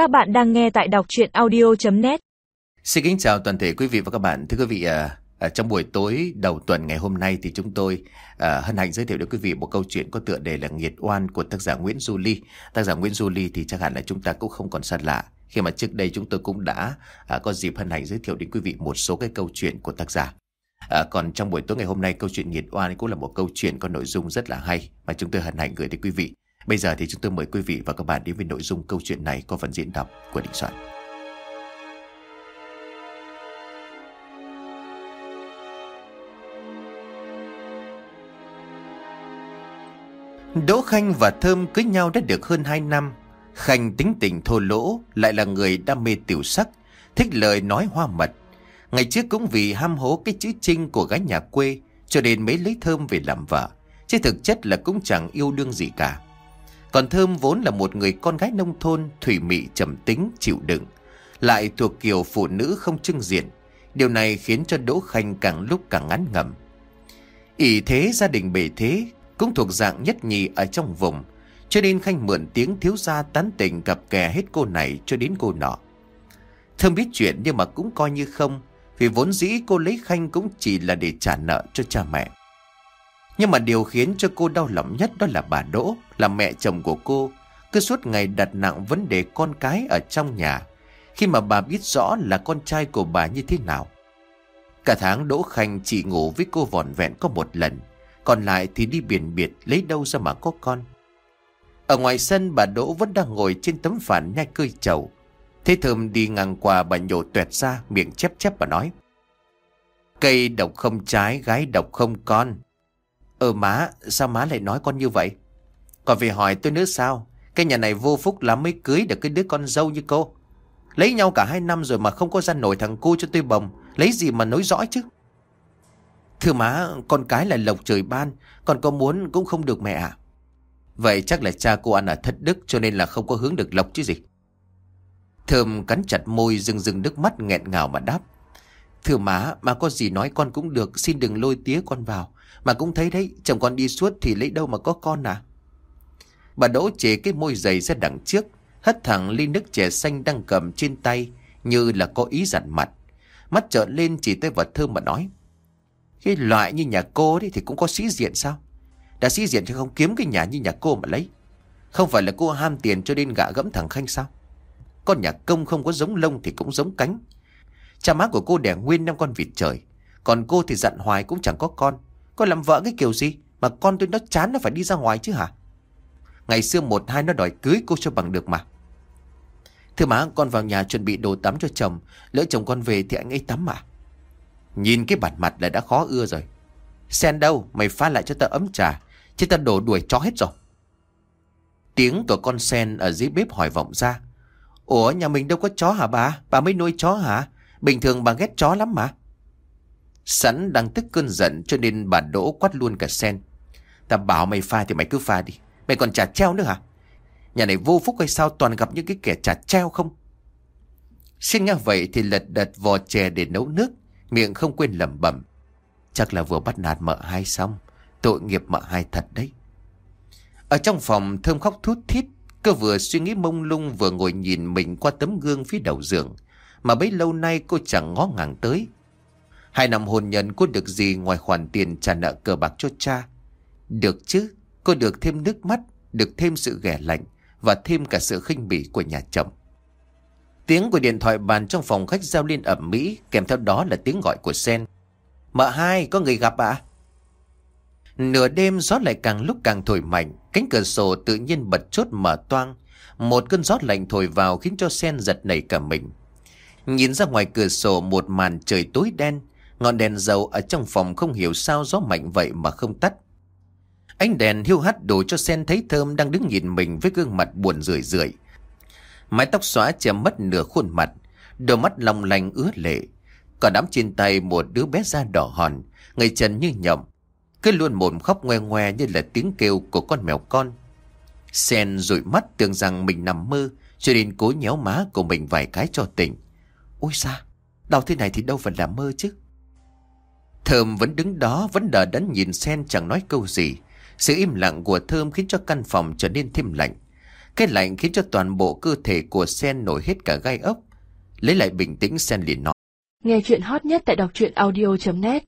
Các bạn đang nghe tại đọc chuyện audio.net Xin kính chào toàn thể quý vị và các bạn. Thưa quý vị, à, à, trong buổi tối đầu tuần ngày hôm nay thì chúng tôi à, hân hạnh giới thiệu đến quý vị một câu chuyện có tựa đề là Nghiệt Oan của tác giả Nguyễn Du Ly. Tác giả Nguyễn Du Ly thì chắc hẳn là chúng ta cũng không còn xa lạ. Khi mà trước đây chúng tôi cũng đã à, có dịp hân hạnh giới thiệu đến quý vị một số cái câu chuyện của tác giả. À, còn trong buổi tối ngày hôm nay câu chuyện Nghiệt Oan cũng là một câu chuyện có nội dung rất là hay mà chúng tôi hân hạnh gửi đến quý vị. Bây giờ thì chúng tôi mời quý vị và các bạn đến với nội dung câu chuyện này có phần diễn đọc của Định Soạn. Đỗ Khanh và Thơm cưới nhau đã được hơn 2 năm. Khanh tính tình thô lỗ, lại là người đam mê tiểu sắc, thích lời nói hoa mật. Ngày trước cũng vì ham hố cái chữ trinh của gái nhà quê, cho nên mới lấy Thơm về làm vợ. Chứ thực chất là cũng chẳng yêu đương gì cả. Còn Thơm vốn là một người con gái nông thôn, thủy mị trầm tính, chịu đựng. Lại thuộc kiểu phụ nữ không trưng diện. Điều này khiến cho Đỗ Khanh càng lúc càng ngán ngầm. ỷ thế gia đình bề thế, cũng thuộc dạng nhất nhì ở trong vùng. Cho nên Khanh mượn tiếng thiếu gia tán tình gặp kè hết cô này cho đến cô nọ. Thơm biết chuyện nhưng mà cũng coi như không, vì vốn dĩ cô lấy Khanh cũng chỉ là để trả nợ cho cha mẹ. Nhưng mà điều khiến cho cô đau lòng nhất đó là bà Đỗ, là mẹ chồng của cô, cứ suốt ngày đặt nặng vấn đề con cái ở trong nhà, khi mà bà biết rõ là con trai của bà như thế nào. Cả tháng Đỗ Khanh chỉ ngủ với cô vòn vẹn có một lần, còn lại thì đi biển biệt lấy đâu ra mà có con. Ở ngoài sân bà Đỗ vẫn đang ngồi trên tấm phản nhai cơi chầu. Thế thơm đi ngang qua bà nhổ tuẹt ra miệng chép chép và nói. Cây độc không trái, gái độc không con. Ờ má, sao má lại nói con như vậy? Còn về hỏi tôi nữa sao? Cái nhà này vô phúc lắm mới cưới được cái đứa con dâu như cô. Lấy nhau cả hai năm rồi mà không có ra nổi thằng cu cho tôi bồng. Lấy gì mà nối dõi chứ? Thưa má, con cái là lộc trời ban, còn có muốn cũng không được mẹ ạ. Vậy chắc là cha cô ăn ở thất đức cho nên là không có hướng được lộc chứ gì. Thơm cắn chặt môi rừng rừng nước mắt nghẹn ngào mà đáp. Thưa má, má có gì nói con cũng được, xin đừng lôi tía con vào. Mà cũng thấy đấy, chồng con đi suốt thì lấy đâu mà có con à. Bà đỗ chế cái môi dày ra đằng trước, hất thẳng ly nước chè xanh đang cầm trên tay, như là có ý dặn mặt. Mắt trợn lên chỉ tới vật thơm mà nói. Cái loại như nhà cô đấy thì cũng có sĩ diện sao? Đã sĩ diện thì không kiếm cái nhà như nhà cô mà lấy. Không phải là cô ham tiền cho nên gạ gẫm thằng Khanh sao? Con nhà công không có giống lông thì cũng giống cánh. Cha má của cô đẻ nguyên năm con vịt trời. Còn cô thì dặn hoài cũng chẳng có con. Con làm vợ cái kiểu gì mà con tôi nó chán nó phải đi ra ngoài chứ hả? Ngày xưa một hai nó đòi cưới cô cho bằng được mà. Thưa má, con vào nhà chuẩn bị đồ tắm cho chồng. Lỡ chồng con về thì anh ấy tắm mà. Nhìn cái bản mặt là đã khó ưa rồi. Sen đâu, mày pha lại cho ta ấm trà. Chứ ta đổ đuổi chó hết rồi. Tiếng của con sen ở dưới bếp hỏi vọng ra. Ủa, nhà mình đâu có chó hả bà? Bà mới nuôi chó hả? Bình thường bà ghét chó lắm mà. Sẵn đang tức cơn giận cho nên bà đỗ quát luôn cả sen. Ta bảo mày pha thì mày cứ pha đi. Mày còn trả treo nữa hả? Nhà này vô phúc hay sao toàn gặp những cái kẻ trả treo không? Xin nghe vậy thì lật đật vò chè để nấu nước, miệng không quên lẩm bẩm. Chắc là vừa bắt nạt mợ hai xong, tội nghiệp mợ hai thật đấy. Ở trong phòng thơm khóc thút thít, cơ vừa suy nghĩ mông lung vừa ngồi nhìn mình qua tấm gương phía đầu giường. Mà bấy lâu nay cô chẳng ngó ngàng tới. Hai năm hôn nhân cô được gì ngoài khoản tiền trả nợ cờ bạc cho cha. Được chứ, cô được thêm nước mắt, được thêm sự ghẻ lạnh và thêm cả sự khinh bỉ của nhà chồng. Tiếng của điện thoại bàn trong phòng khách giao liên ẩm mỹ, kèm theo đó là tiếng gọi của Sen. Mợ hai, có người gặp ạ? Nửa đêm gió lại càng lúc càng thổi mạnh, cánh cửa sổ tự nhiên bật chốt mở toang. Một cơn gió lạnh thổi vào khiến cho Sen giật nảy cả mình. Nhìn ra ngoài cửa sổ một màn trời tối đen, ngọn đèn dầu ở trong phòng không hiểu sao gió mạnh vậy mà không tắt. Ánh đèn hiu hắt đủ cho Sen thấy Thơm đang đứng nhìn mình với gương mặt buồn rười rượi. Mái tóc xóa che mất nửa khuôn mặt, đôi mắt long lanh ứa lệ. cả đám trên tay một đứa bé da đỏ hòn, người trần như nhậm Cứ luôn mồm khóc ngoe ngoe như là tiếng kêu của con mèo con. Sen rụi mắt tưởng rằng mình nằm mơ, cho nên cố nhéo má của mình vài cái cho tỉnh. Ôi xa, đau thế này thì đâu phải là mơ chứ. Thơm vẫn đứng đó, vẫn đờ đẫn nhìn Sen chẳng nói câu gì. Sự im lặng của Thơm khiến cho căn phòng trở nên thêm lạnh. Cái lạnh khiến cho toàn bộ cơ thể của Sen nổi hết cả gai ốc. Lấy lại bình tĩnh Sen liền nói. Nghe chuyện hot nhất tại đọc truyện audio.net